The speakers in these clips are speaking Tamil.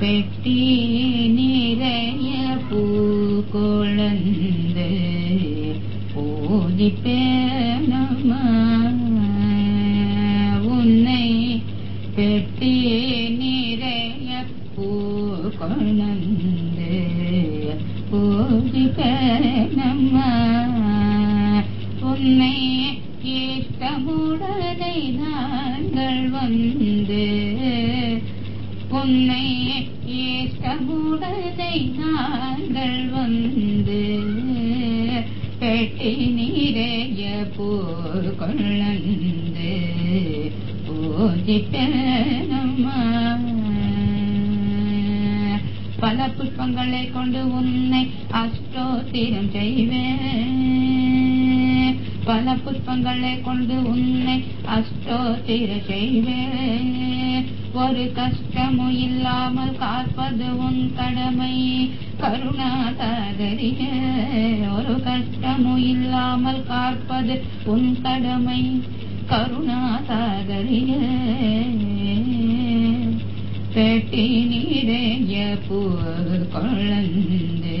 பெட்டி நிறைய பூ கொழந்து பூஜிப்பேனம்மா உன்னை பெட்டி நிறைய பூ கொழந்து பூஜிப்பேனம்மா உன்னை இஷ்டமுடனை நாங்கள் வந்து உன்னை இஷ்டமுடனை நாங்கள் வந்து பெட்டி நிறைய போர் கொள்ளந்து பூஜிப்பேனம்மா பல புஷ்பங்களை கொண்டு உன்னை அஷ்டோத்திரம் செய்வேன். பல புஷ்பங்களை கொண்டு உன்னை அஷ்டோத்திர செய்வேன். ஒரு கஷ்டமும் இல்லாமல் காப்பது உன் கடமை. கருணாதாரிய ஒரு கஷ்டமும் இல்லாமல் காப்பது உன் கடமை. கருணாதாரிய பெட்டி நீரைய பூ கொழந்து.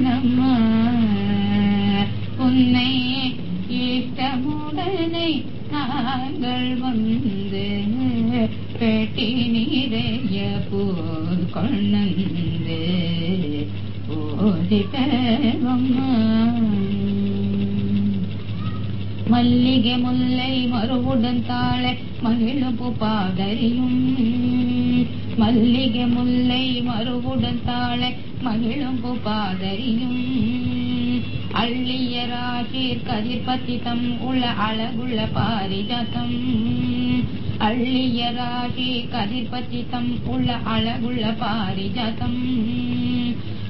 நம்மா உன்னை இஷ்டமுடனை நாங்கள் வந்து பெட்டி நிறைய பூ கொள்ளந்து பூஜிப்பேனம்மா மல்லிகை முல்லை மறுவுடன் தாழ மகிழும் பாதரியும் மல்லிகை முல்லை மறுவுடன் தாழை மகிழும் பாதரியும் அள்ளிய ராசீர் கதிர்பத்தி தம் உள்ள அழகுள்ள பாரிஜாத்தம். அள்ளிய ராசி கதிர்பத்திதம் உள்ள அழகுள்ள பாரிஜாத்தம்.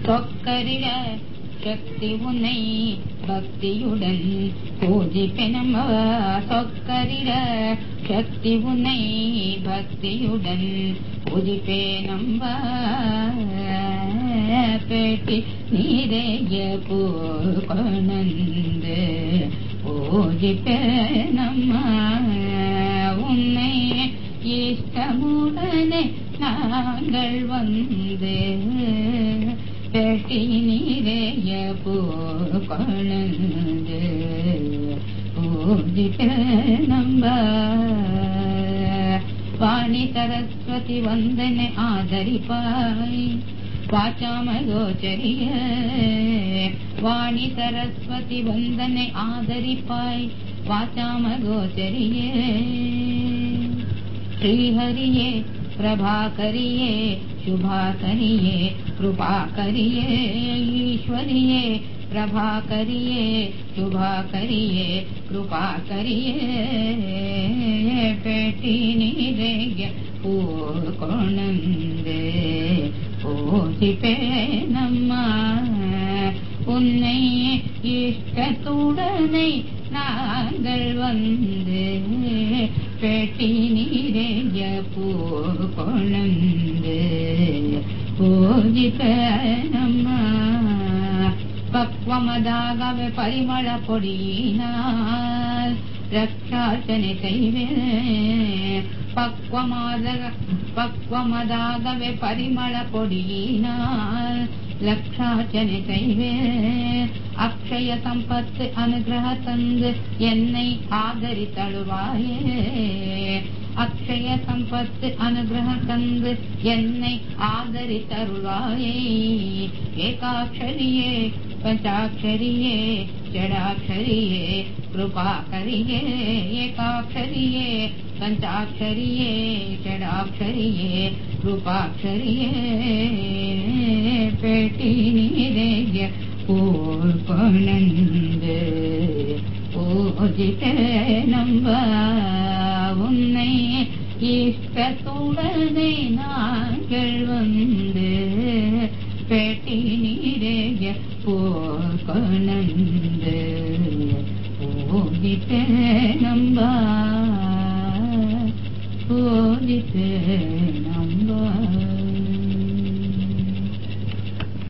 சொக்கரிட சக்தி உன்னை பக்தியுடன் பூஜிப்பெனும் சொக்கரிட சக்தி உன்னை பக்தியுடன் பூஜிப்பேனம் பேட்டி நீரைய பூ கொணந்து பூஜிப்பேனம்மா உன்னை இஷ்டமுடனே நாங்கள் வந்து பெட்டி நீரைய பூ கொணந்து பூஜிப்பேனம்ப வாணி சரஸ்வதி வந்தனை ஆதரிப்பாய் வாச்சாம கோச்சரிய வாணி சரஸ்வதி வந்தனை ஆதரிப்பாய் வாச்சாம கோச்சரியே श्रीहरिये प्रभाकरिये शुभाकरिये कृपाकरिये ईश्वरिये प्रभाकरिये शुभाकरिये कृपाकरिये पेटिनिरेग्य பூக்கொணந்து பூசிப்பேனம்மா உன்னை இஷ்டத்துடனை நாங்கள் வந்து பெட்டி நீரைய பூ கொணந்து பூஜிப்பேனம்மா பக்வமதாகவே பரிமள பொடியினால் ರಕ್ಷಾರ್ಚನೆ ಕೈವೇ ಪಕ್ವಮಾದ ಪಕ್ವಮದಾಗವೇ ಪರಿಮಳ ಪೊಡಿಯಿನ லட்சார்ச்சனை செய்வே அக்ஷய சம்பத்து அனுகிரக தந்து என்னை ஆதரித்தழுவாயே. அக்ஷய சம்பத்து அனுகிரக தந்து என்னை ஆதரித்தருள்வாயே. ஏகாட்சரியே பஞ்சாட்சரியே ஜடாட்சரியே कृपाकरिये एकाक्षरिये पञ्चाक्षरिये षडाक्षरिये कृपाक्षरिये पेटिनिरेय பூர்பணந்து பூஜித்த நம்ப உன்னை இஷ்டத்துடனே நாங்கள் வந்து பெட்டி நீரைய பூர்பணந்து நம்ப பூஜித்த நம்ப